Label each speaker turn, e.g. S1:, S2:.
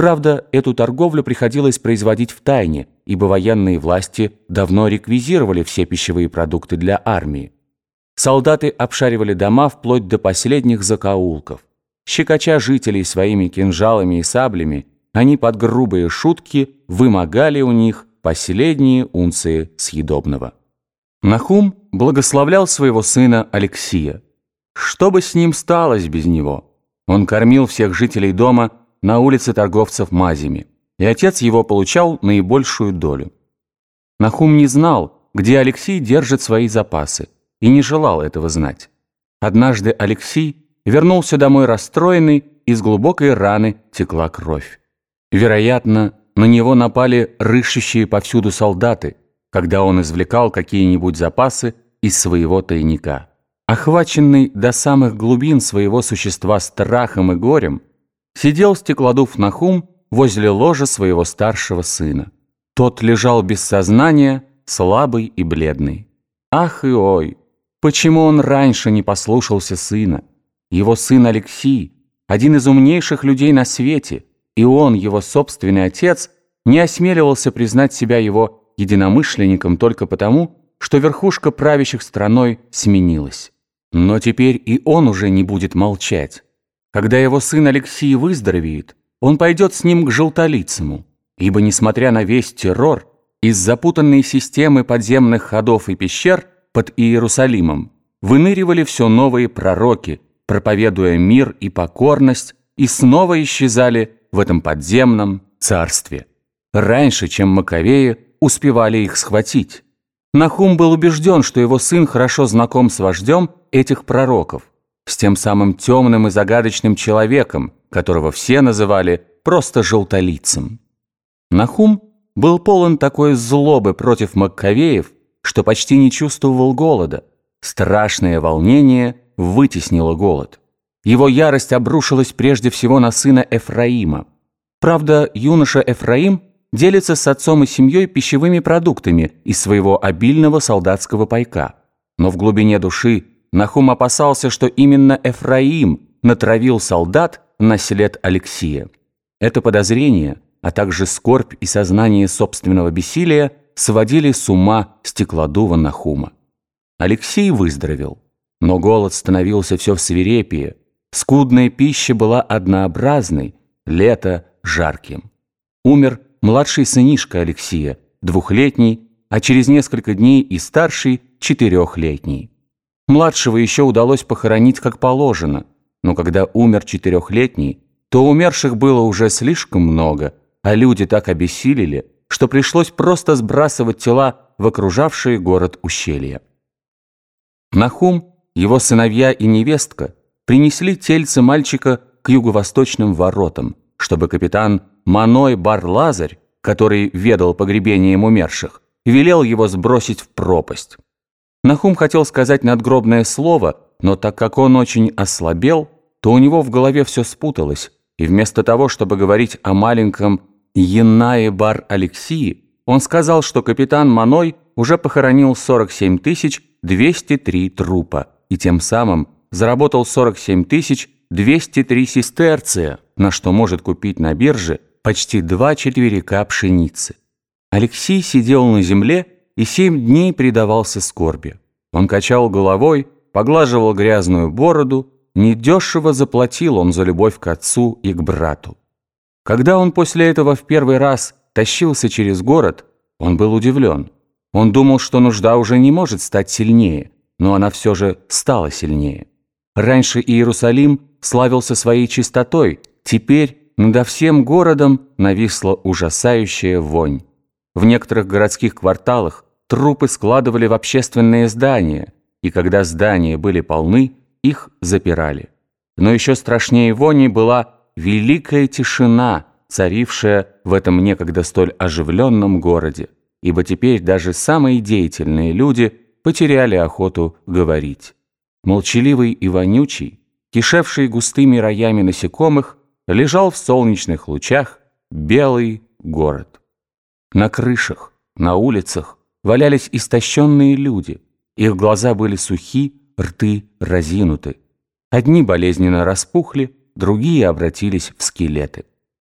S1: Правда, эту торговлю приходилось производить в тайне, ибо военные власти давно реквизировали все пищевые продукты для армии. Солдаты обшаривали дома вплоть до последних закоулков. Щекоча жителей своими кинжалами и саблями, они под грубые шутки вымогали у них последние унции съедобного. Нахум благословлял своего сына Алексия. Что бы с ним сталось без него? Он кормил всех жителей дома на улице торговцев мазями, и отец его получал наибольшую долю. Нахум не знал, где Алексей держит свои запасы, и не желал этого знать. Однажды Алексей вернулся домой расстроенный, из глубокой раны текла кровь. Вероятно, на него напали рыщущие повсюду солдаты, когда он извлекал какие-нибудь запасы из своего тайника. Охваченный до самых глубин своего существа страхом и горем, сидел стеклодув Нахум возле ложа своего старшего сына. Тот лежал без сознания, слабый и бледный. Ах и ой, почему он раньше не послушался сына? Его сын Алексей, один из умнейших людей на свете, и он, его собственный отец, не осмеливался признать себя его единомышленником только потому, что верхушка правящих страной сменилась. Но теперь и он уже не будет молчать. Когда его сын Алексей выздоровеет, он пойдет с ним к желтолицему, ибо, несмотря на весь террор, из запутанной системы подземных ходов и пещер под Иерусалимом выныривали все новые пророки, проповедуя мир и покорность, и снова исчезали в этом подземном царстве. Раньше, чем Маковеи успевали их схватить. Нахум был убежден, что его сын хорошо знаком с вождем этих пророков с тем самым темным и загадочным человеком, которого все называли просто желтолицем. Нахум был полон такой злобы против Маккавеев, что почти не чувствовал голода. Страшное волнение вытеснило голод. Его ярость обрушилась прежде всего на сына Эфраима. Правда, юноша Эфраим делится с отцом и семьей пищевыми продуктами из своего обильного солдатского пайка. Но в глубине души Нахум опасался, что именно Эфраим натравил солдат на след Алексия. Это подозрение, а также скорбь и сознание собственного бессилия сводили с ума стеклодува Нахума. Алексей выздоровел, но голод становился все свирепее, скудная пища была однообразной, лето жарким. Умер младший сынишка Алексия, двухлетний, а через несколько дней и старший, четырехлетний. Младшего еще удалось похоронить как положено, но когда умер четырехлетний, то умерших было уже слишком много, а люди так обессилели, что пришлось просто сбрасывать тела в окружавшие город ущелья. Нахум, его сыновья и невестка принесли тельце мальчика к юго-восточным воротам, чтобы капитан Маной Бар-Лазарь, который ведал погребением умерших, велел его сбросить в пропасть. Нахум хотел сказать надгробное слово, но так как он очень ослабел, то у него в голове все спуталось, и вместо того, чтобы говорить о маленьком Янае Бар Алексии, он сказал, что капитан Маной уже похоронил 47 203 трупа и тем самым заработал 47 203 сестерция, на что может купить на бирже почти два четверика пшеницы. Алексей сидел на земле и семь дней предавался скорби. Он качал головой, поглаживал грязную бороду, недешево заплатил он за любовь к отцу и к брату. Когда он после этого в первый раз тащился через город, он был удивлен. Он думал, что нужда уже не может стать сильнее, но она все же стала сильнее. Раньше Иерусалим славился своей чистотой, теперь над всем городом нависла ужасающая вонь. В некоторых городских кварталах трупы складывали в общественные здания, и когда здания были полны, их запирали. Но еще страшнее вони была великая тишина, царившая в этом некогда столь оживленном городе, ибо теперь даже самые деятельные люди потеряли охоту говорить. Молчаливый и вонючий, кишевший густыми роями насекомых, лежал в солнечных лучах белый город. На крышах, на улицах валялись истощенные люди. Их глаза были сухи, рты разинуты. Одни болезненно распухли, другие обратились в скелеты.